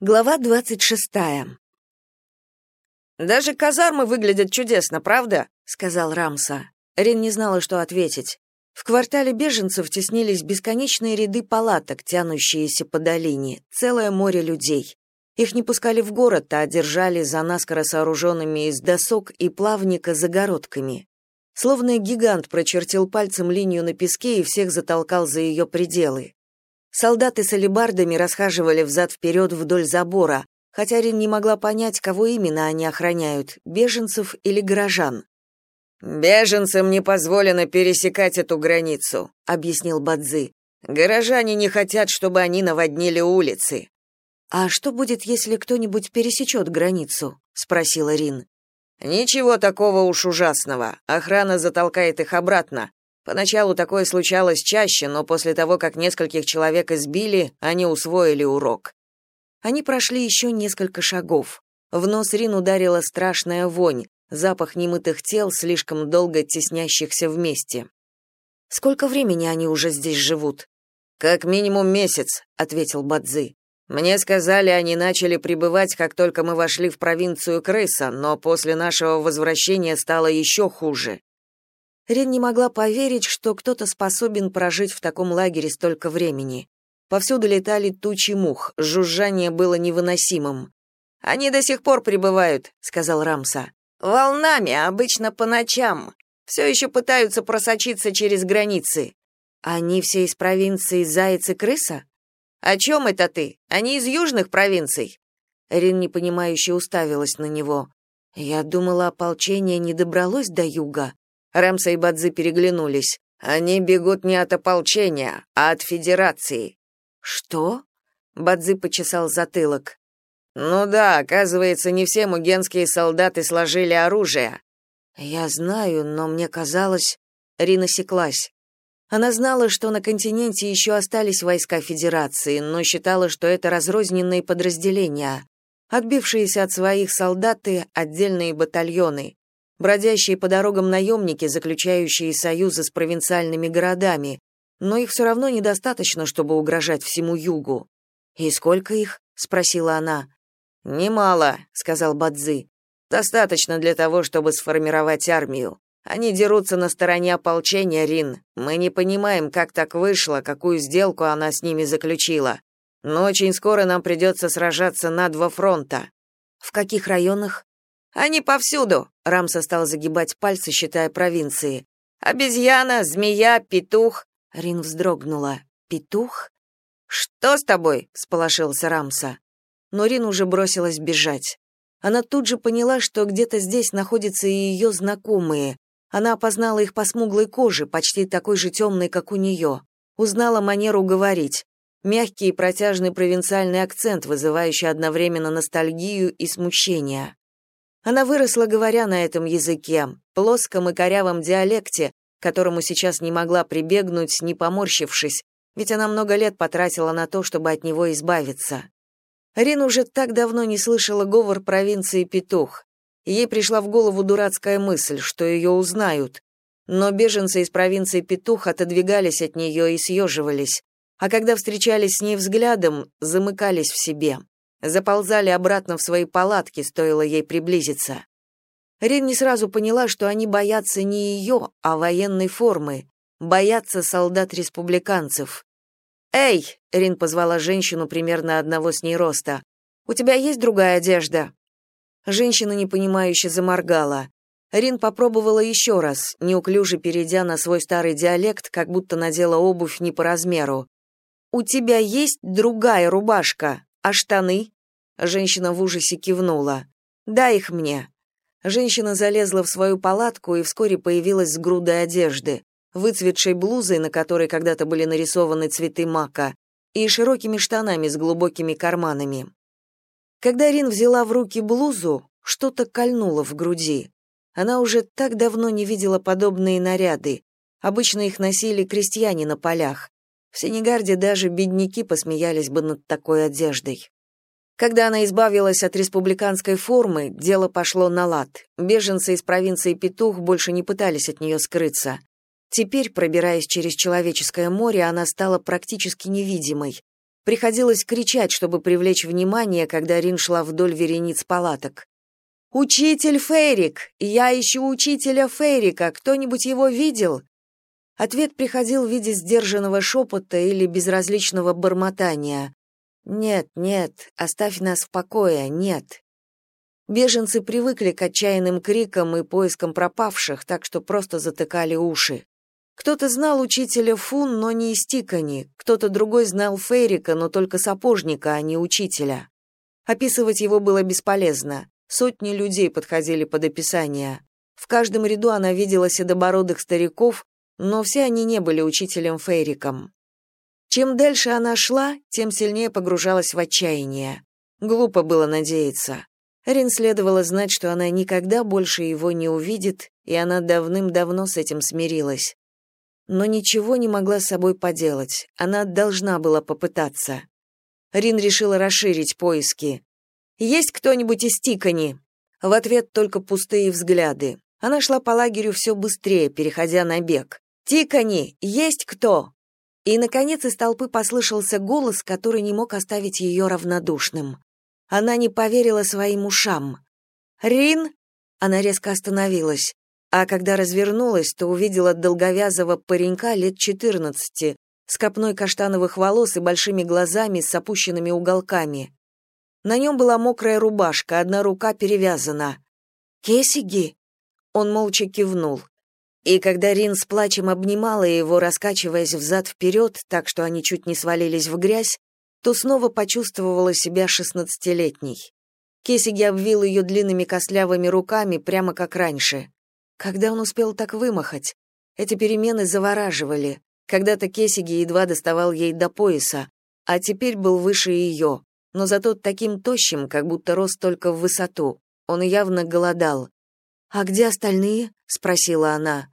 Глава двадцать шестая. «Даже казармы выглядят чудесно, правда?» — сказал Рамса. Рин не знала, что ответить. В квартале беженцев теснились бесконечные ряды палаток, тянущиеся по долине, целое море людей. Их не пускали в город, а держали за наскоро сооруженными из досок и плавника загородками. Словно гигант прочертил пальцем линию на песке и всех затолкал за ее пределы. Солдаты с алебардами расхаживали взад-вперед вдоль забора, хотя Рин не могла понять, кого именно они охраняют, беженцев или горожан. «Беженцам не позволено пересекать эту границу», — объяснил Бадзи. «Горожане не хотят, чтобы они наводнили улицы». «А что будет, если кто-нибудь пересечет границу?» — спросила Рин. «Ничего такого уж ужасного. Охрана затолкает их обратно. Поначалу такое случалось чаще, но после того, как нескольких человек избили, они усвоили урок. Они прошли еще несколько шагов. В нос Рин ударила страшная вонь, запах немытых тел, слишком долго теснящихся вместе. «Сколько времени они уже здесь живут?» «Как минимум месяц», — ответил Бадзи. «Мне сказали, они начали прибывать, как только мы вошли в провинцию Крыса, но после нашего возвращения стало еще хуже. Рен не могла поверить, что кто-то способен прожить в таком лагере столько времени. Повсюду летали тучи мух, жужжание было невыносимым. «Они до сих пор прибывают», — сказал Рамса. «Волнами, обычно по ночам. Все еще пытаются просочиться через границы». «Они все из провинции Заяц и Крыса?» «О чем это ты? Они из южных провинций?» Рин непонимающе уставилась на него. «Я думала, ополчение не добралось до юга». Рэмса и Бадзи переглянулись. Они бегут не от ополчения, а от федерации. Что? Бадзи почесал затылок. Ну да, оказывается, не все мугенские солдаты сложили оружие. Я знаю, но мне казалось, Рина секлась. Она знала, что на континенте еще остались войска Федерации, но считала, что это разрозненные подразделения, отбившиеся от своих солдаты отдельные батальоны бродящие по дорогам наемники, заключающие союзы с провинциальными городами, но их все равно недостаточно, чтобы угрожать всему югу. «И сколько их?» — спросила она. «Немало», — сказал Бадзи. «Достаточно для того, чтобы сформировать армию. Они дерутся на стороне ополчения, Рин. Мы не понимаем, как так вышло, какую сделку она с ними заключила. Но очень скоро нам придется сражаться на два фронта». «В каких районах?» Они повсюду. Рамса стал загибать пальцы, считая провинции. Обезьяна, змея, петух. Рин вздрогнула. Петух? Что с тобой? сполошился Рамса. Но Рин уже бросилась бежать. Она тут же поняла, что где-то здесь находятся и ее знакомые. Она опознала их по смуглой коже, почти такой же темной, как у нее. Узнала манеру говорить. Мягкий и протяжный провинциальный акцент, вызывающий одновременно ностальгию и смущение. Она выросла, говоря на этом языке, плоском и корявом диалекте, которому сейчас не могла прибегнуть, не поморщившись, ведь она много лет потратила на то, чтобы от него избавиться. Рин уже так давно не слышала говор провинции Петух. Ей пришла в голову дурацкая мысль, что ее узнают. Но беженцы из провинции Петух отодвигались от нее и съеживались, а когда встречались с ней взглядом, замыкались в себе заползали обратно в свои палатки, стоило ей приблизиться. Рин не сразу поняла, что они боятся не ее, а военной формы, боятся солдат-республиканцев. «Эй!» — Рин позвала женщину примерно одного с ней роста. «У тебя есть другая одежда?» Женщина непонимающе заморгала. Рин попробовала еще раз, неуклюже перейдя на свой старый диалект, как будто надела обувь не по размеру. «У тебя есть другая рубашка?» А штаны? Женщина в ужасе кивнула. Дай их мне. Женщина залезла в свою палатку и вскоре появилась с грудой одежды, выцветшей блузой, на которой когда-то были нарисованы цветы мака, и широкими штанами с глубокими карманами. Когда Рин взяла в руки блузу, что-то кольнуло в груди. Она уже так давно не видела подобные наряды. Обычно их носили крестьяне на полях. В Сенегарде даже бедняки посмеялись бы над такой одеждой. Когда она избавилась от республиканской формы, дело пошло на лад. Беженцы из провинции Петух больше не пытались от нее скрыться. Теперь, пробираясь через человеческое море, она стала практически невидимой. Приходилось кричать, чтобы привлечь внимание, когда Рин шла вдоль верениц палаток. «Учитель Фейрик! Я ищу учителя Фейрика! Кто-нибудь его видел?» Ответ приходил в виде сдержанного шепота или безразличного бормотания. «Нет, нет, оставь нас в покое, нет». Беженцы привыкли к отчаянным крикам и поискам пропавших, так что просто затыкали уши. Кто-то знал учителя Фун, но не из Тикани, кто-то другой знал Фейрика, но только сапожника, а не учителя. Описывать его было бесполезно. Сотни людей подходили под описание. В каждом ряду она видела седобородых стариков, но все они не были учителем Фейриком. Чем дальше она шла, тем сильнее погружалась в отчаяние. Глупо было надеяться. Рин следовало знать, что она никогда больше его не увидит, и она давным-давно с этим смирилась. Но ничего не могла с собой поделать. Она должна была попытаться. Рин решила расширить поиски. «Есть кто-нибудь из Тикани?» В ответ только пустые взгляды. Она шла по лагерю все быстрее, переходя на бег. «Тикани, есть кто?» И, наконец, из толпы послышался голос, который не мог оставить ее равнодушным. Она не поверила своим ушам. «Рин?» Она резко остановилась. А когда развернулась, то увидела долговязого паренька лет четырнадцати, с копной каштановых волос и большими глазами с опущенными уголками. На нем была мокрая рубашка, одна рука перевязана. «Кесиги?» Он молча кивнул. И когда Рин с плачем обнимала его, раскачиваясь взад-вперед, так что они чуть не свалились в грязь, то снова почувствовала себя шестнадцатилетней. Кесиги обвил ее длинными костлявыми руками, прямо как раньше. Когда он успел так вымахать? Эти перемены завораживали. Когда-то Кесиги едва доставал ей до пояса, а теперь был выше ее, но зато таким тощим, как будто рос только в высоту. Он явно голодал. «А где остальные?» — спросила она.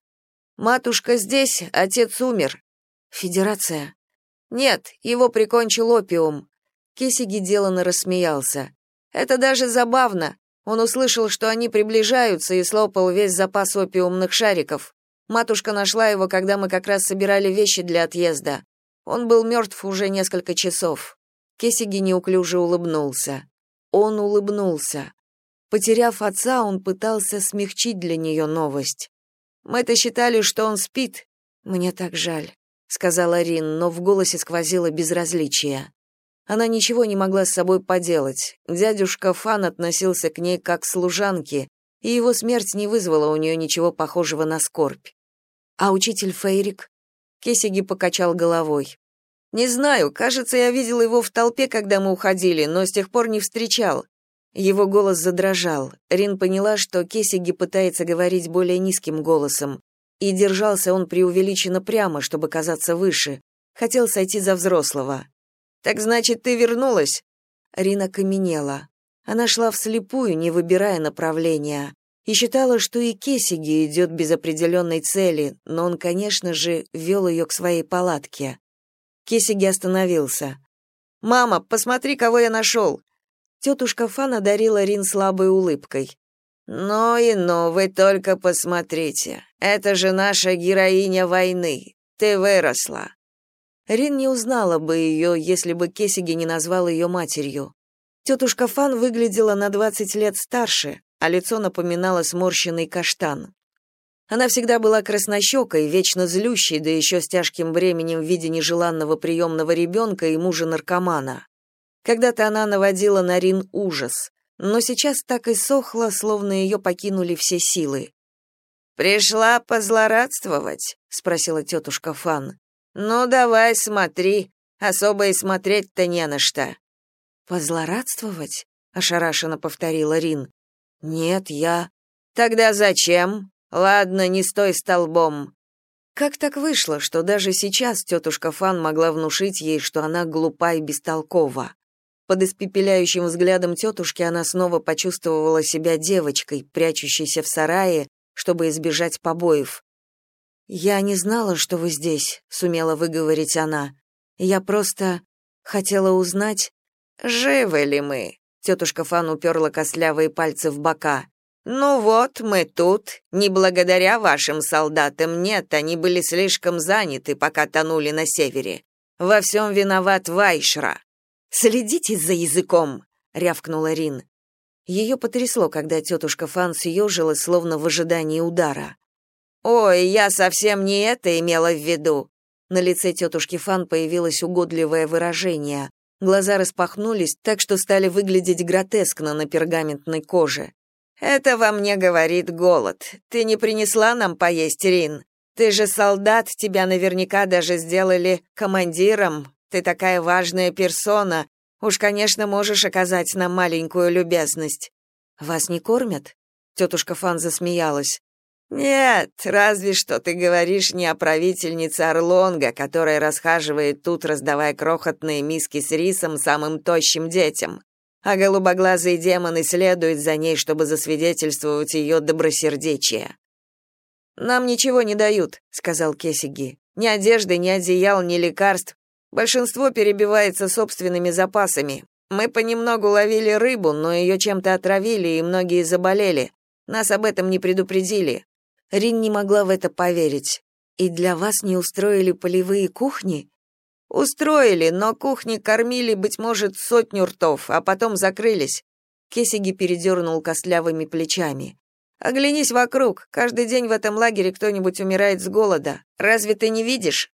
Матушка здесь, отец умер. Федерация. Нет, его прикончил опиум. Кисиги деланно рассмеялся. Это даже забавно. Он услышал, что они приближаются и слопал весь запас опиумных шариков. Матушка нашла его, когда мы как раз собирали вещи для отъезда. Он был мертв уже несколько часов. Кесиги неуклюже улыбнулся. Он улыбнулся. Потеряв отца, он пытался смягчить для нее новость. Мы-то считали, что он спит. Мне так жаль, сказала Рин, но в голосе сквозило безразличие. Она ничего не могла с собой поделать. Дядюшка Фан относился к ней как к служанке, и его смерть не вызвала у нее ничего похожего на скорбь. А учитель Фейрик? Кесиги покачал головой. Не знаю, кажется, я видел его в толпе, когда мы уходили, но с тех пор не встречал. Его голос задрожал. Рин поняла, что Кесиги пытается говорить более низким голосом, и держался он преувеличенно прямо, чтобы казаться выше. Хотел сойти за взрослого. «Так значит, ты вернулась?» Рина каменела. Она шла вслепую, не выбирая направления, и считала, что и Кесиги идет без определенной цели, но он, конечно же, вел ее к своей палатке. Кесиги остановился. «Мама, посмотри, кого я нашел!» Тетушка Фана дарила Рин слабой улыбкой. «Ну и ну, вы только посмотрите. Это же наша героиня войны. Ты выросла». Рин не узнала бы ее, если бы Кесиги не назвал ее матерью. Тетушка Фан выглядела на 20 лет старше, а лицо напоминало сморщенный каштан. Она всегда была краснощекой, вечно злющей, да еще с тяжким бременем в виде нежеланного приемного ребенка и мужа-наркомана. Когда-то она наводила на Рин ужас, но сейчас так и сохла, словно ее покинули все силы. «Пришла позлорадствовать?» — спросила тетушка Фан. «Ну, давай, смотри. Особо и смотреть-то не на что». «Позлорадствовать?» — ошарашенно повторила Рин. «Нет, я...» «Тогда зачем? Ладно, не стой столбом». Как так вышло, что даже сейчас тетушка Фан могла внушить ей, что она глупа и бестолкова? Под испепеляющим взглядом тетушки она снова почувствовала себя девочкой, прячущейся в сарае, чтобы избежать побоев. «Я не знала, что вы здесь», — сумела выговорить она. «Я просто хотела узнать...» «Живы ли мы?» — тетушка Фан уперла костлявые пальцы в бока. «Ну вот, мы тут. Не благодаря вашим солдатам, нет, они были слишком заняты, пока тонули на севере. Во всем виноват Вайшра. «Следите за языком!» — рявкнула Рин. Ее потрясло, когда тетушка Фан съежилась, словно в ожидании удара. «Ой, я совсем не это имела в виду!» На лице тетушки Фан появилось угодливое выражение. Глаза распахнулись так, что стали выглядеть гротескно на пергаментной коже. «Это во мне говорит голод. Ты не принесла нам поесть, Рин? Ты же солдат, тебя наверняка даже сделали командиром. Ты такая важная персона. Уж, конечно, можешь оказать нам маленькую любезность». «Вас не кормят?» Тетушка Фан засмеялась. «Нет, разве что ты говоришь не о правительнице Орлонга, которая расхаживает тут, раздавая крохотные миски с рисом самым тощим детям, а голубоглазый демон исследует за ней, чтобы засвидетельствовать ее добросердечие». «Нам ничего не дают», — сказал Кесиги. «Ни одежды, ни одеял, ни лекарств. Большинство перебивается собственными запасами. Мы понемногу ловили рыбу, но ее чем-то отравили, и многие заболели. Нас об этом не предупредили. Рин не могла в это поверить. «И для вас не устроили полевые кухни?» «Устроили, но кухни кормили, быть может, сотню ртов, а потом закрылись». Кесиги передернул костлявыми плечами. «Оглянись вокруг. Каждый день в этом лагере кто-нибудь умирает с голода. Разве ты не видишь?»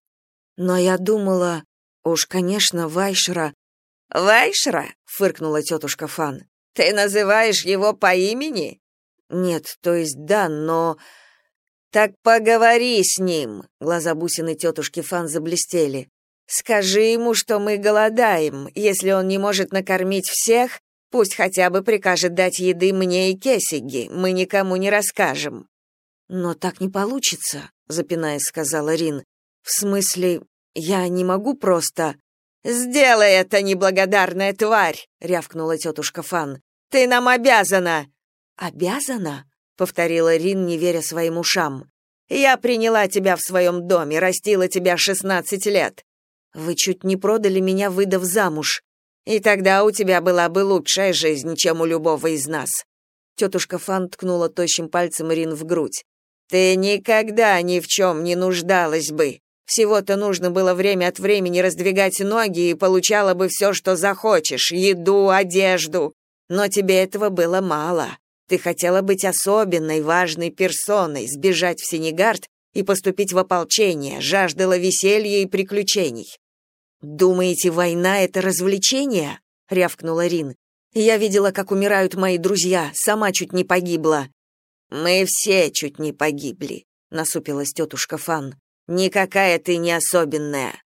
«Но я думала...» «Уж, конечно, Вайшера...» «Вайшера?» — фыркнула тетушка Фан. «Ты называешь его по имени?» «Нет, то есть да, но...» «Так поговори с ним!» Глаза бусины тетушки Фан заблестели. «Скажи ему, что мы голодаем. Если он не может накормить всех, пусть хотя бы прикажет дать еды мне и Кесиги. Мы никому не расскажем». «Но так не получится», — запинаясь, сказала Рин. «В смысле, я не могу просто...» «Сделай это, неблагодарная тварь!» — рявкнула тетушка Фан. «Ты нам обязана!» «Обязана?» — повторила Рин, не веря своим ушам. «Я приняла тебя в своем доме, растила тебя шестнадцать лет. Вы чуть не продали меня, выдав замуж. И тогда у тебя была бы лучшая жизнь, чем у любого из нас». Тетушка Фан ткнула тощим пальцем Рин в грудь. «Ты никогда ни в чем не нуждалась бы. Всего-то нужно было время от времени раздвигать ноги и получала бы все, что захочешь, еду, одежду. Но тебе этого было мало. Ты хотела быть особенной, важной персоной, сбежать в Сенегард и поступить в ополчение, жаждала веселья и приключений. «Думаете, война — это развлечение?» — рявкнула Рин. «Я видела, как умирают мои друзья, сама чуть не погибла». «Мы все чуть не погибли», — насупилась тетушка Фан. «Никакая ты не особенная.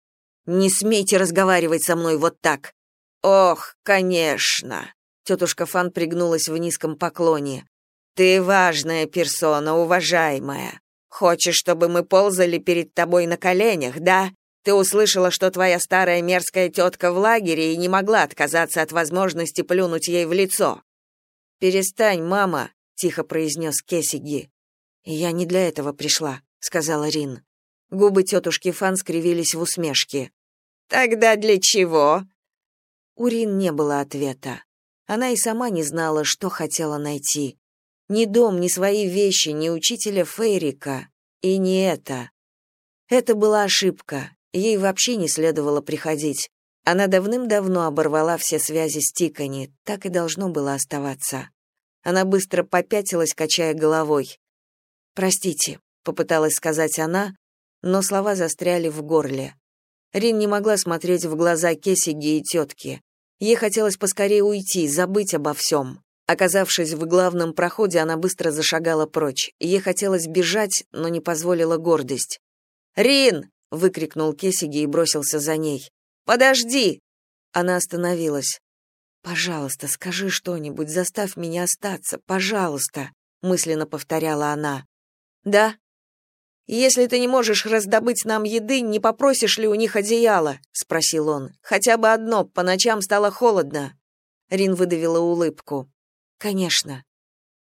Не смейте разговаривать со мной вот так». «Ох, конечно», Тетушка Фан пригнулась в низком поклоне. «Ты важная персона, уважаемая. Хочешь, чтобы мы ползали перед тобой на коленях, да? Ты услышала, что твоя старая мерзкая тетка в лагере и не могла отказаться от возможности плюнуть ей в лицо». «Перестань, мама», — тихо произнес Кесиги. «Я не для этого пришла», — сказала Рин. Губы тетушки Фан скривились в усмешке. «Тогда для чего?» У Рин не было ответа. Она и сама не знала, что хотела найти. Ни дом, ни свои вещи, ни учителя Фейрика. И не это. Это была ошибка. Ей вообще не следовало приходить. Она давным-давно оборвала все связи с Тикани, так и должно было оставаться. Она быстро попятилась, качая головой. «Простите», — попыталась сказать она, но слова застряли в горле. Рин не могла смотреть в глаза Кесиги и тетки. Ей хотелось поскорее уйти, забыть обо всем. Оказавшись в главном проходе, она быстро зашагала прочь. Ей хотелось бежать, но не позволила гордость. «Рин!» — выкрикнул Кесиги и бросился за ней. «Подожди!» Она остановилась. «Пожалуйста, скажи что-нибудь, заставь меня остаться, пожалуйста», — мысленно повторяла она. «Да», «Если ты не можешь раздобыть нам еды, не попросишь ли у них одеяло?» — спросил он. «Хотя бы одно, по ночам стало холодно». Рин выдавила улыбку. «Конечно».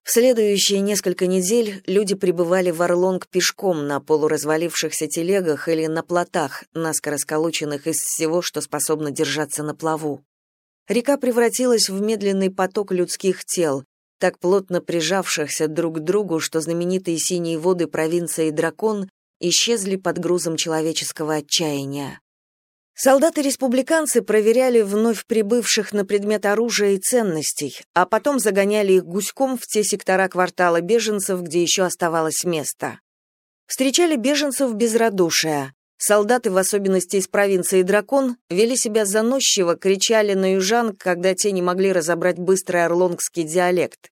В следующие несколько недель люди прибывали в Орлонг пешком на полуразвалившихся телегах или на плотах, наскоро сколоченных из всего, что способно держаться на плаву. Река превратилась в медленный поток людских тел, так плотно прижавшихся друг к другу, что знаменитые синие воды провинции Дракон исчезли под грузом человеческого отчаяния. Солдаты-республиканцы проверяли вновь прибывших на предмет оружия и ценностей, а потом загоняли их гуськом в те сектора квартала беженцев, где еще оставалось место. Встречали беженцев без радушия. Солдаты, в особенности из провинции Дракон, вели себя заносчиво, кричали на южан, когда те не могли разобрать быстрый орлонгский диалект.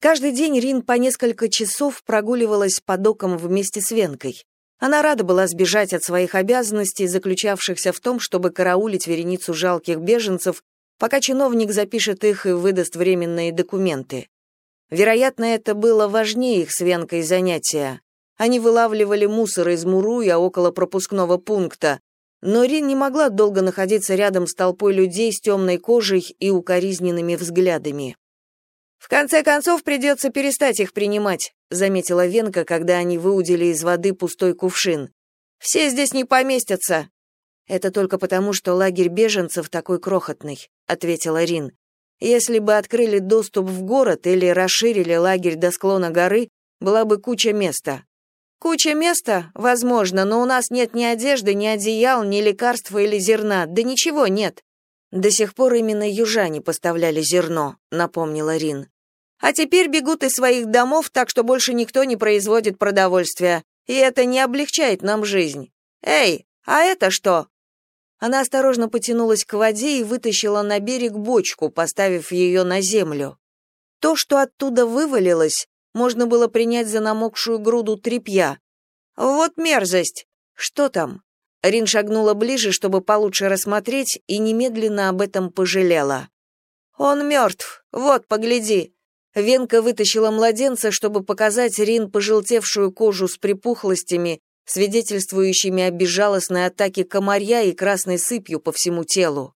Каждый день Рин по несколько часов прогуливалась по докам вместе с Венкой. Она рада была сбежать от своих обязанностей, заключавшихся в том, чтобы караулить вереницу жалких беженцев, пока чиновник запишет их и выдаст временные документы. Вероятно, это было важнее их с Венкой занятия. Они вылавливали мусор из Муруя около пропускного пункта, но Рин не могла долго находиться рядом с толпой людей с темной кожей и укоризненными взглядами. «В конце концов, придется перестать их принимать», заметила Венка, когда они выудили из воды пустой кувшин. «Все здесь не поместятся». «Это только потому, что лагерь беженцев такой крохотный», ответила Рин. «Если бы открыли доступ в город или расширили лагерь до склона горы, была бы куча места». «Куча места? Возможно, но у нас нет ни одежды, ни одеял, ни лекарств или зерна, да ничего нет. До сих пор именно южане поставляли зерно, напомнила Рин. А теперь бегут из своих домов, так что больше никто не производит продовольствия, и это не облегчает нам жизнь. Эй, а это что? Она осторожно потянулась к воде и вытащила на берег бочку, поставив ее на землю. То, что оттуда вывалилось, можно было принять за намокшую груду тряпья. Вот мерзость. Что там? Рин шагнула ближе, чтобы получше рассмотреть, и немедленно об этом пожалела. «Он мертв. Вот, погляди». Венка вытащила младенца, чтобы показать Рин пожелтевшую кожу с припухлостями, свидетельствующими о безжалостной атаке комарья и красной сыпью по всему телу.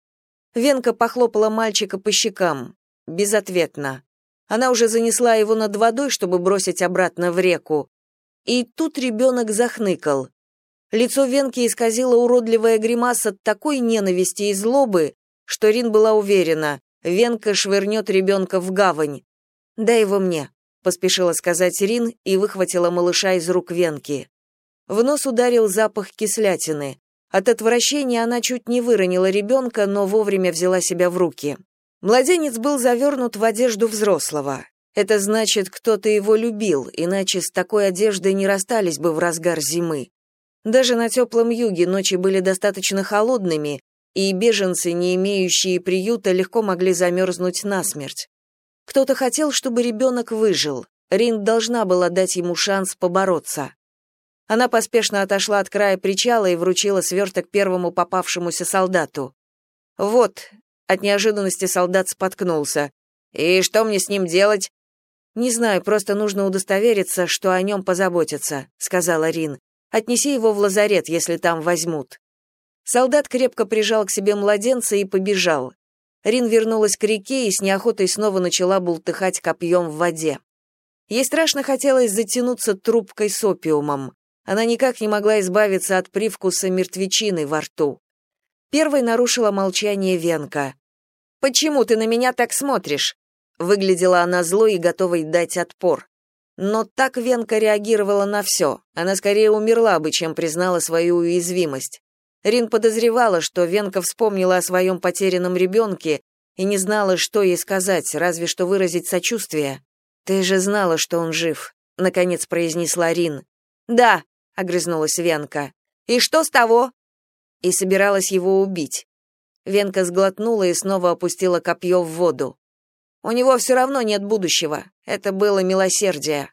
Венка похлопала мальчика по щекам. Безответно. Она уже занесла его над водой, чтобы бросить обратно в реку. И тут ребенок захныкал. Лицо Венки исказило уродливая гримаса такой ненависти и злобы, что Рин была уверена, Венка швырнет ребенка в гавань. «Дай его мне», — поспешила сказать Рин и выхватила малыша из рук Венки. В нос ударил запах кислятины. От отвращения она чуть не выронила ребенка, но вовремя взяла себя в руки. Младенец был завернут в одежду взрослого. Это значит, кто-то его любил, иначе с такой одеждой не расстались бы в разгар зимы. Даже на теплом юге ночи были достаточно холодными, и беженцы, не имеющие приюта, легко могли замерзнуть насмерть. Кто-то хотел, чтобы ребенок выжил. Рин должна была дать ему шанс побороться. Она поспешно отошла от края причала и вручила сверток первому попавшемуся солдату. «Вот», — от неожиданности солдат споткнулся. «И что мне с ним делать?» «Не знаю, просто нужно удостовериться, что о нем позаботятся», — сказала Рин. Отнеси его в лазарет, если там возьмут. Солдат крепко прижал к себе младенца и побежал. Рин вернулась к реке и с неохотой снова начала бултыхать копьем в воде. Ей страшно хотелось затянуться трубкой с опиумом. Она никак не могла избавиться от привкуса мертвечины во рту. Первой нарушила молчание Венка. «Почему ты на меня так смотришь?» Выглядела она злой и готовой дать отпор. Но так Венка реагировала на все. Она скорее умерла бы, чем признала свою уязвимость. Рин подозревала, что Венка вспомнила о своем потерянном ребенке и не знала, что ей сказать, разве что выразить сочувствие. «Ты же знала, что он жив», — наконец произнесла Рин. «Да», — огрызнулась Венка. «И что с того?» И собиралась его убить. Венка сглотнула и снова опустила копье в воду. У него все равно нет будущего. Это было милосердие.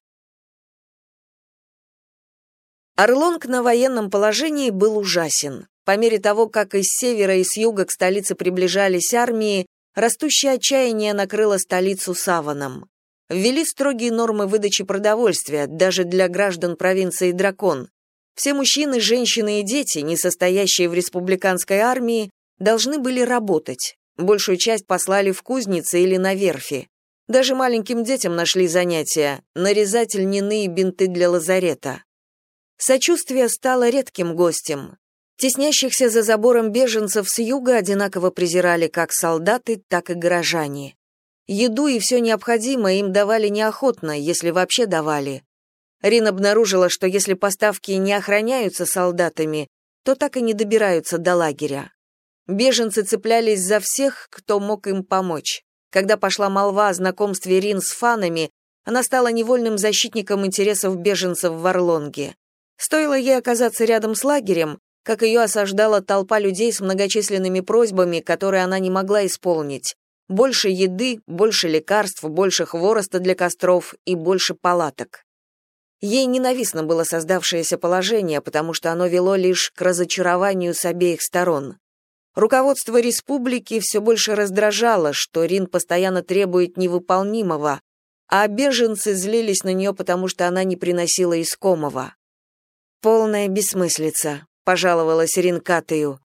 Орлонг на военном положении был ужасен. По мере того, как из севера и с юга к столице приближались армии, растущее отчаяние накрыло столицу саваном. Ввели строгие нормы выдачи продовольствия, даже для граждан провинции Дракон. Все мужчины, женщины и дети, не состоящие в республиканской армии, должны были работать. Большую часть послали в кузницы или на верфи. Даже маленьким детям нашли занятия — нарезать льняные бинты для лазарета. Сочувствие стало редким гостем. Теснящихся за забором беженцев с юга одинаково презирали как солдаты, так и горожане. Еду и все необходимое им давали неохотно, если вообще давали. Рин обнаружила, что если поставки не охраняются солдатами, то так и не добираются до лагеря. Беженцы цеплялись за всех, кто мог им помочь. Когда пошла молва о знакомстве Рин с фанами, она стала невольным защитником интересов беженцев в Орлонге. Стоило ей оказаться рядом с лагерем, как ее осаждала толпа людей с многочисленными просьбами, которые она не могла исполнить. Больше еды, больше лекарств, больше хвороста для костров и больше палаток. Ей ненавистно было создавшееся положение, потому что оно вело лишь к разочарованию с обеих сторон. Руководство республики все больше раздражало, что Рин постоянно требует невыполнимого, а беженцы злились на нее, потому что она не приносила искомого. «Полная бессмыслица», — пожаловалась Рин Катаю.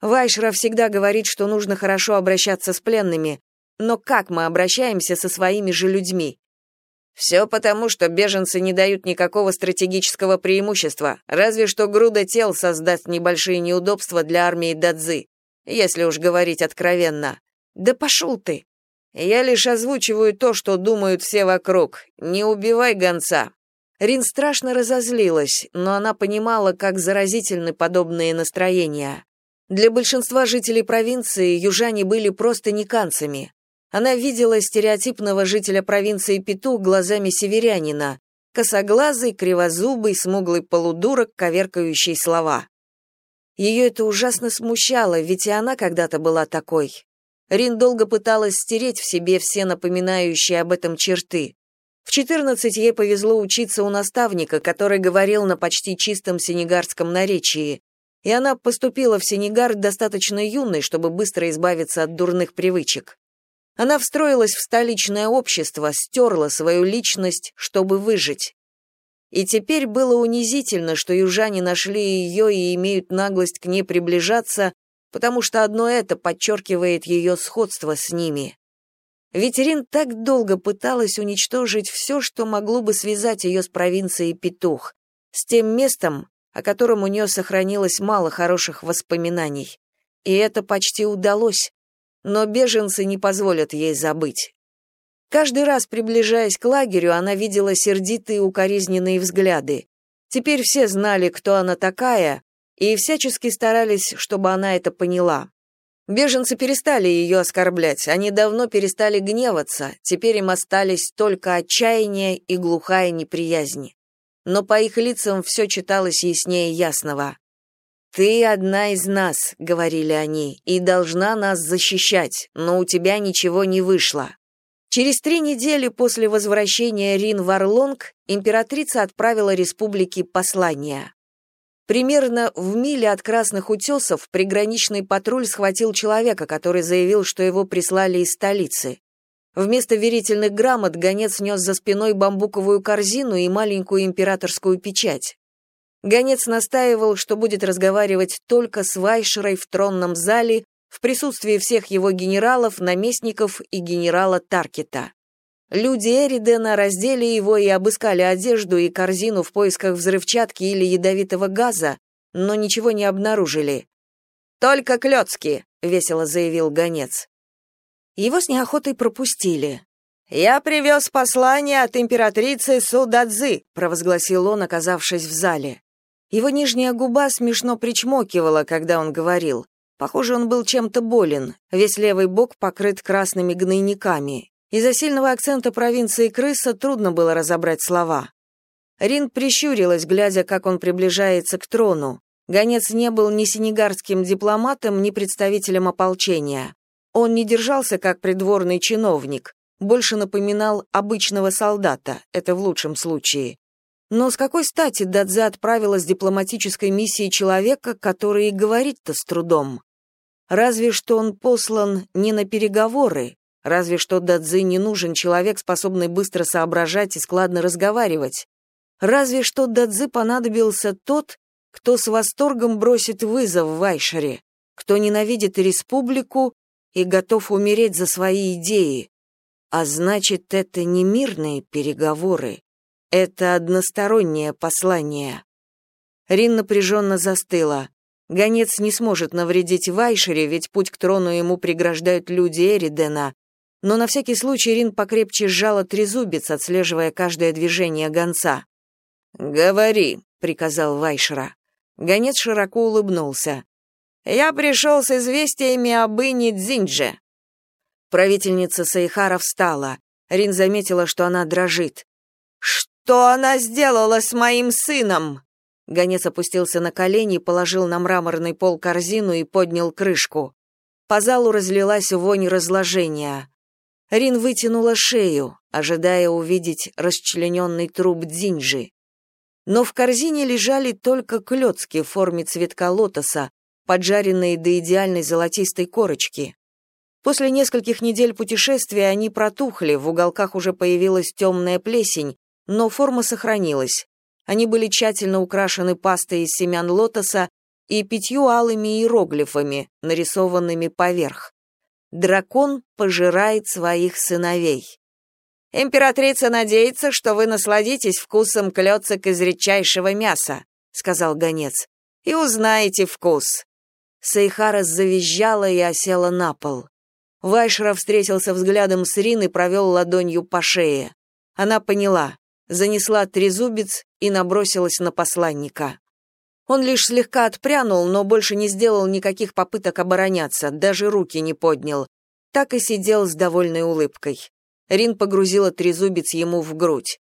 «Вайшра всегда говорит, что нужно хорошо обращаться с пленными, но как мы обращаемся со своими же людьми? Все потому, что беженцы не дают никакого стратегического преимущества, разве что груда тел создаст небольшие неудобства для армии Дадзы, если уж говорить откровенно. Да пошел ты! Я лишь озвучиваю то, что думают все вокруг. Не убивай гонца. Рин страшно разозлилась, но она понимала, как заразительны подобные настроения. Для большинства жителей провинции южане были просто никанцами. Она видела стереотипного жителя провинции Петух глазами северянина, косоглазый, кривозубый, смуглый полудурок, коверкающий слова. Ее это ужасно смущало, ведь и она когда-то была такой. Рин долго пыталась стереть в себе все напоминающие об этом черты. В 14 ей повезло учиться у наставника, который говорил на почти чистом сенегарском наречии, и она поступила в Сенегар достаточно юной, чтобы быстро избавиться от дурных привычек. Она встроилась в столичное общество, стерла свою личность, чтобы выжить. И теперь было унизительно, что южане нашли ее и имеют наглость к ней приближаться, потому что одно это подчеркивает ее сходство с ними. Ведь Рин так долго пыталась уничтожить все, что могло бы связать ее с провинцией Петух, с тем местом, о котором у нее сохранилось мало хороших воспоминаний. И это почти удалось но беженцы не позволят ей забыть. Каждый раз, приближаясь к лагерю, она видела сердитые укоризненные взгляды. Теперь все знали, кто она такая, и всячески старались, чтобы она это поняла. Беженцы перестали ее оскорблять, они давно перестали гневаться, теперь им остались только отчаяние и глухая неприязнь. Но по их лицам все читалось яснее ясного. «Ты одна из нас», — говорили они, — «и должна нас защищать, но у тебя ничего не вышло». Через три недели после возвращения Рин в Орлонг императрица отправила республике послание. Примерно в миле от Красных утесов приграничный патруль схватил человека, который заявил, что его прислали из столицы. Вместо верительных грамот гонец нес за спиной бамбуковую корзину и маленькую императорскую печать. Гонец настаивал, что будет разговаривать только с Вайшерой в тронном зале в присутствии всех его генералов, наместников и генерала Таркета. Люди Эридена раздели его и обыскали одежду и корзину в поисках взрывчатки или ядовитого газа, но ничего не обнаружили. «Только Клёцки», — весело заявил гонец. Его с неохотой пропустили. «Я привез послание от императрицы Судадзы», — провозгласил он, оказавшись в зале. Его нижняя губа смешно причмокивала, когда он говорил. Похоже, он был чем-то болен, весь левый бок покрыт красными гнойниками. Из-за сильного акцента провинции Крыса трудно было разобрать слова. Рин прищурилась, глядя, как он приближается к трону. Гонец не был ни сенегарским дипломатом, ни представителем ополчения. Он не держался как придворный чиновник, больше напоминал обычного солдата, это в лучшем случае. Но с какой стати Дадзе отправила с дипломатической миссией человека, который и говорит-то с трудом? Разве что он послан не на переговоры, разве что Дадзе не нужен человек, способный быстро соображать и складно разговаривать. Разве что Дадзе понадобился тот, кто с восторгом бросит вызов Вайшере, кто ненавидит республику и готов умереть за свои идеи. А значит, это не мирные переговоры. Это одностороннее послание. Рин напряженно застыла. Гонец не сможет навредить Вайшере, ведь путь к трону ему преграждают люди Эридена. Но на всякий случай Рин покрепче сжала трезубец, отслеживая каждое движение гонца. «Говори», — приказал Вайшера. Гонец широко улыбнулся. «Я пришел с известиями об Ине Дзиндже». Правительница Сайхара встала. Рин заметила, что она дрожит. «Что она сделала с моим сыном?» Гонец опустился на колени, положил на мраморный пол корзину и поднял крышку. По залу разлилась вонь разложения. Рин вытянула шею, ожидая увидеть расчлененный труп Дзинджи. Но в корзине лежали только клетки в форме цветка лотоса, поджаренные до идеальной золотистой корочки. После нескольких недель путешествия они протухли, в уголках уже появилась темная плесень, но форма сохранилась. Они были тщательно украшены пастой из семян лотоса и пятью алыми иероглифами, нарисованными поверх. Дракон пожирает своих сыновей. Императрица надеется, что вы насладитесь вкусом клёцок из редчайшего мяса, сказал гонец. И узнаете вкус. Сейхара завизжала и осела на пол. Вайшра встретился взглядом с Рин и провел ладонью по шее. Она поняла, занесла трезубец и набросилась на посланника. Он лишь слегка отпрянул, но больше не сделал никаких попыток обороняться, даже руки не поднял. Так и сидел с довольной улыбкой. Рин погрузила трезубец ему в грудь.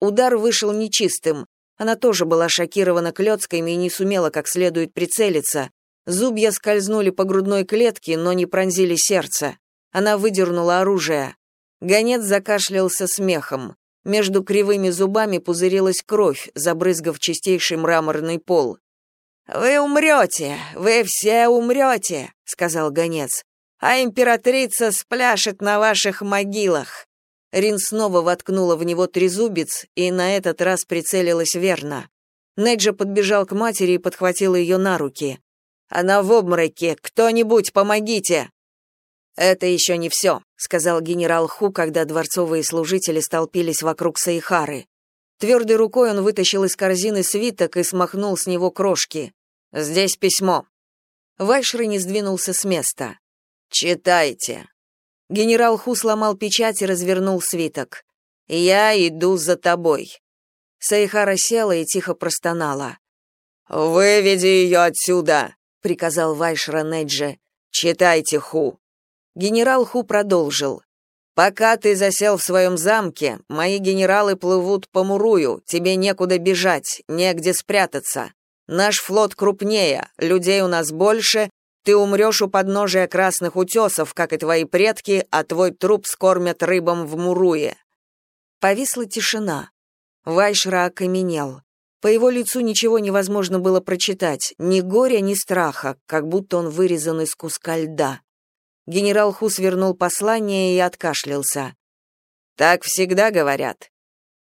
Удар вышел нечистым. Она тоже была шокирована клёцками и не сумела как следует прицелиться. Зубья скользнули по грудной клетке, но не пронзили сердце. Она выдернула оружие. Гонец закашлялся смехом. Между кривыми зубами пузырилась кровь, забрызгав чистейший мраморный пол. «Вы умрете, вы все умрете», — сказал гонец, «а императрица спляшет на ваших могилах». Рин снова воткнула в него трезубец и на этот раз прицелилась верно. Неджа подбежал к матери и подхватил ее на руки. «Она в обмороке! Кто-нибудь, помогите!» «Это еще не все», — сказал генерал Ху, когда дворцовые служители столпились вокруг Сайхары. Твердой рукой он вытащил из корзины свиток и смахнул с него крошки. Здесь письмо. Вайшра не сдвинулся с места. Читайте. Генерал Ху сломал печать и развернул свиток. Я иду за тобой. Сайхара села и тихо простонала. Выведи ее отсюда, приказал Вайшра Неджи. Читайте Ху. Генерал Ху продолжил. Пока ты засел в своем замке, мои генералы плывут по Мурую, тебе некуда бежать, негде спрятаться. Наш флот крупнее, людей у нас больше, ты умрешь у подножия красных утесов, как и твои предки, а твой труп скормят рыбам в Муруе». Повисла тишина. Вайшра окаменел. По его лицу ничего невозможно было прочитать, ни горя, ни страха, как будто он вырезан из куска льда. Генерал Хус вернул послание и откашлялся. «Так всегда говорят.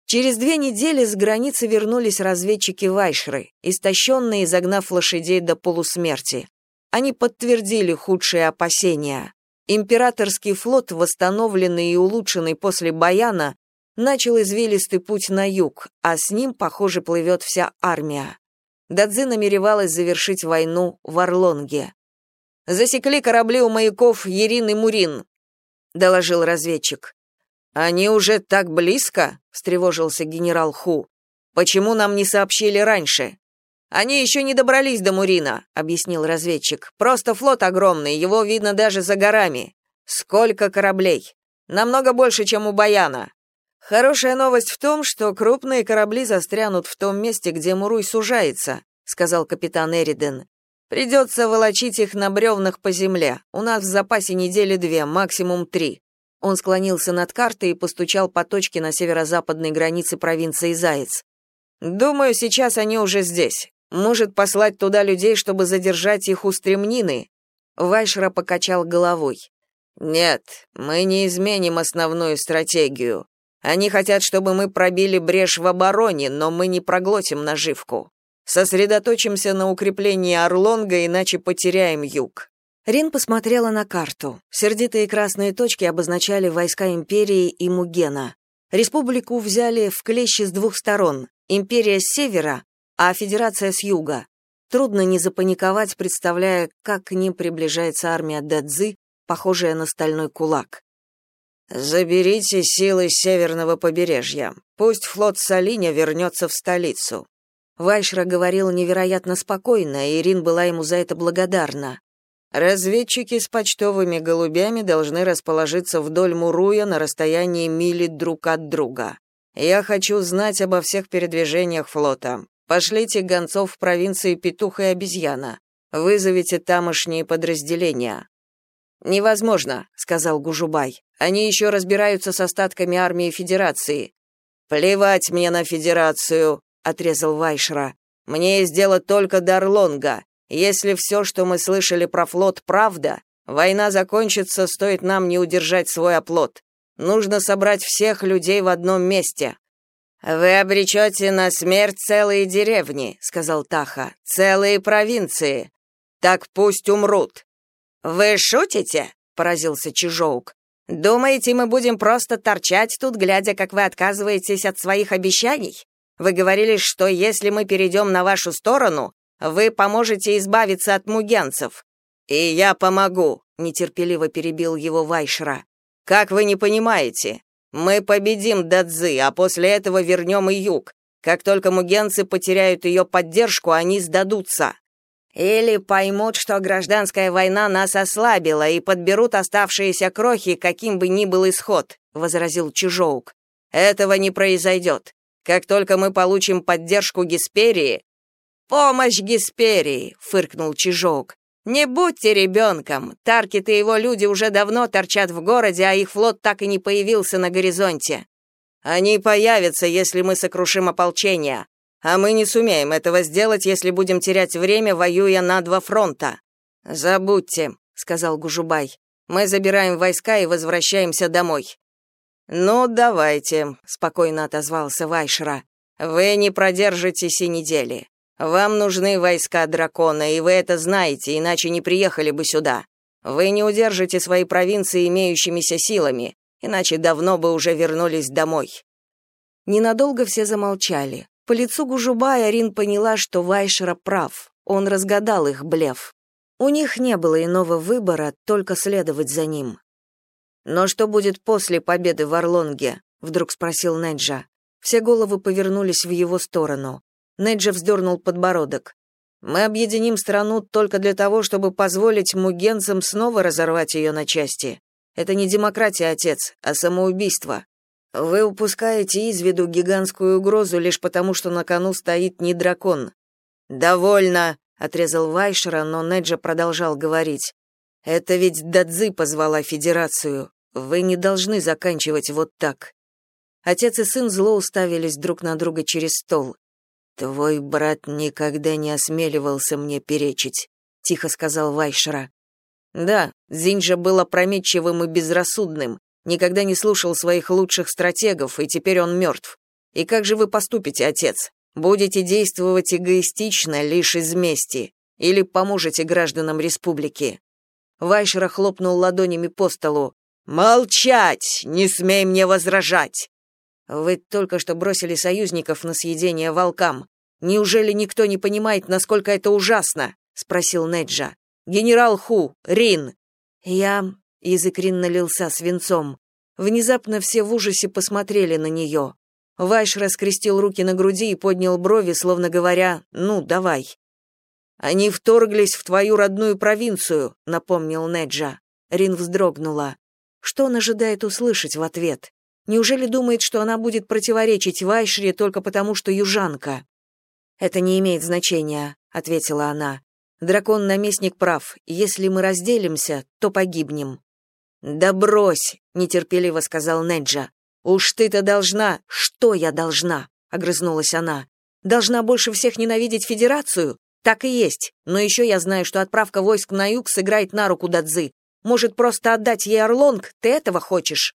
Через две недели с границы вернулись разведчики Вайшры, истощенные, загнав лошадей до полусмерти. Они подтвердили худшие опасения. Императорский флот, восстановленный и улучшенный после Баяна, начал извилистый путь на юг, а с ним, похоже, плывет вся армия. Дадзи намеревалась завершить войну в Орлонге. «Засекли корабли у маяков Ерин и Мурин», — доложил разведчик. Они уже так близко, встревожился генерал Ху. Почему нам не сообщили раньше? Они еще не добрались до Мурина, объяснил разведчик. Просто флот огромный, его видно даже за горами. Сколько кораблей? Намного больше, чем у Баяна. Хорошая новость в том, что крупные корабли застрянут в том месте, где Муруй сужается, сказал капитан Эриден. Придется волочить их на бревнах по земле. У нас в запасе недели две, максимум три. Он склонился над картой и постучал по точке на северо-западной границе провинции Заяц. «Думаю, сейчас они уже здесь. Может, послать туда людей, чтобы задержать их у стремнины?» Вайшра покачал головой. «Нет, мы не изменим основную стратегию. Они хотят, чтобы мы пробили брешь в обороне, но мы не проглотим наживку. Сосредоточимся на укреплении Орлонга, иначе потеряем юг. Рин посмотрела на карту. Сердитые красные точки обозначали войска империи и Мугена. Республику взяли в клещи с двух сторон. Империя с севера, а федерация с юга. Трудно не запаниковать, представляя, как к ним приближается армия Дадзы, похожая на стальной кулак. «Заберите силы северного побережья. Пусть флот Салиня вернется в столицу. Вайшра говорил невероятно спокойно, и Ирин была ему за это благодарна. Разведчики с почтовыми голубями должны расположиться вдоль Муруя на расстоянии мили друг от друга. Я хочу знать обо всех передвижениях флота. Пошлите гонцов в провинции Петух и Обезьяна. Вызовите тамошние подразделения. Невозможно, сказал Гужубай. Они еще разбираются с остатками армии Федерации. Плевать мне на Федерацию, отрезал Вайшра. Мне есть дело только до Орлонга. Если все, что мы слышали про флот, правда, война закончится, стоит нам не удержать свой оплот. Нужно собрать всех людей в одном месте. Вы обречете на смерть целые деревни, сказал Таха. Целые провинции. Так пусть умрут. Вы шутите? поразился Чижоук. Думаете, мы будем просто торчать тут, глядя, как вы отказываетесь от своих обещаний? Вы говорили, что если мы перейдем на вашу сторону, вы поможете избавиться от мугенцев. И я помогу, нетерпеливо перебил его Вайшра. Как вы не понимаете? Мы победим Дадзы, а после этого вернем и юг. Как только мугенцы потеряют ее поддержку, они сдадутся. Или поймут, что гражданская война нас ослабила и подберут оставшиеся крохи, каким бы ни был исход, возразил Чижоук. Этого не произойдет. Как только мы получим поддержку Гесперии, «Помощь Гесперии!» — фыркнул Чижок. «Не будьте ребенком. Таркет и его люди уже давно торчат в городе, а их флот так и не появился на горизонте. Они появятся, если мы сокрушим ополчение. А мы не сумеем этого сделать, если будем терять время, воюя на два фронта. Забудьте, сказал Гужубай. Мы забираем войска и возвращаемся домой. Ну, давайте, спокойно отозвался Вайшера. Вы не продержитесь и недели. Вам нужны войска дракона, и вы это знаете, иначе не приехали бы сюда. Вы не удержите свои провинции имеющимися силами, иначе давно бы уже вернулись домой. Ненадолго все замолчали. По лицу Гужубая Рин поняла, что Вайшера прав. Он разгадал их блеф. У них не было иного выбора, только следовать за ним. «Но что будет после победы в Орлонге?» — вдруг спросил Неджа. Все головы повернулись в его сторону. Неджи вздернул подбородок. Мы объединим страну только для того, чтобы позволить мугенцам снова разорвать ее на части. Это не демократия, отец, а самоубийство. Вы упускаете из виду гигантскую угрозу лишь потому, что на кону стоит не дракон. Довольно, отрезал Вайшера, но Неджа продолжал говорить. Это ведь Дадзи позвала Федерацию. Вы не должны заканчивать вот так. Отец и сын зло уставились друг на друга через стол. Твой брат никогда не осмеливался мне перечить, тихо сказал Вайшера. Да, Зинджа был опрометчивым и безрассудным, никогда не слушал своих лучших стратегов, и теперь он мертв. И как же вы поступите, отец? Будете действовать эгоистично лишь из мести или поможете гражданам республики? Вайшера хлопнул ладонями по столу. Молчать, не смей мне возражать. Вы только что бросили союзников на съедение волкам. Неужели никто не понимает, насколько это ужасно? спросил Неджа. Генерал Ху, Рин. Я язык Рин налился свинцом. Внезапно все в ужасе посмотрели на нее. Вайш раскрестил руки на груди и поднял брови, словно говоря: "Ну, давай". Они вторглись в твою родную провинцию, напомнил Неджа. Рин вздрогнула. Что он ожидает услышать в ответ? Неужели думает, что она будет противоречить Вайшре только потому, что южанка? Это не имеет значения, ответила она. Дракон-наместник прав. Если мы разделимся, то погибнем. Да брось, нетерпеливо сказал Неджа. Уж ты-то должна, что я должна? огрызнулась она. Должна больше всех ненавидеть Федерацию? Так и есть. Но еще я знаю, что отправка войск на юг сыграет на руку Дадзы. Может, просто отдать ей Орлонг? Ты этого хочешь?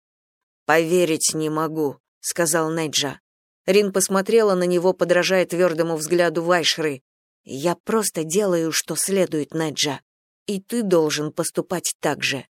Поверить не могу, сказал Неджа. Рин посмотрела на него, подражая твердому взгляду Вайшры. Я просто делаю, что следует, Неджа, и ты должен поступать так же.